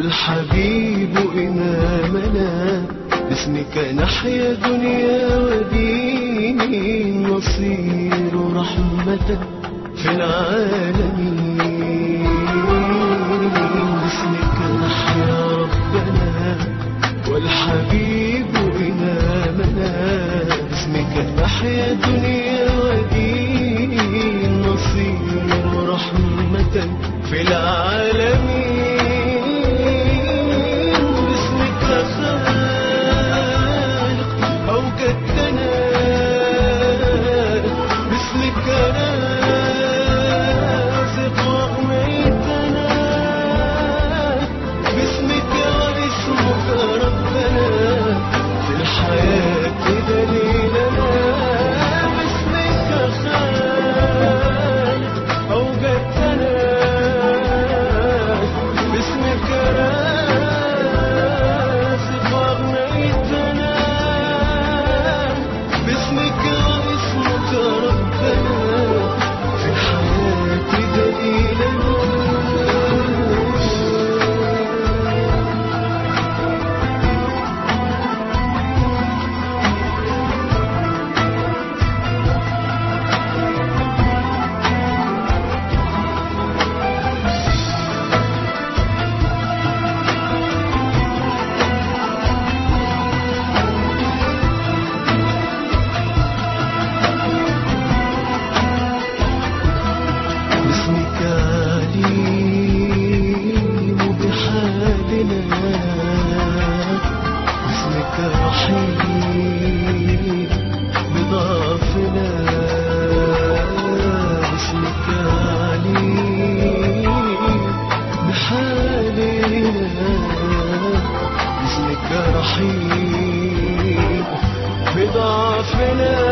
والحبيب إمامنا باسمك نحيا دنيا ودين نصير رحمة في العالمين. باسمك نحيا ربنا والحبيب إمامنا باسمك نحيا دنيا ودين نصير رحمة في العالمين. رحيم بضعفنا باسمك عليم بحالنا باسمك رحيم بضعفنا.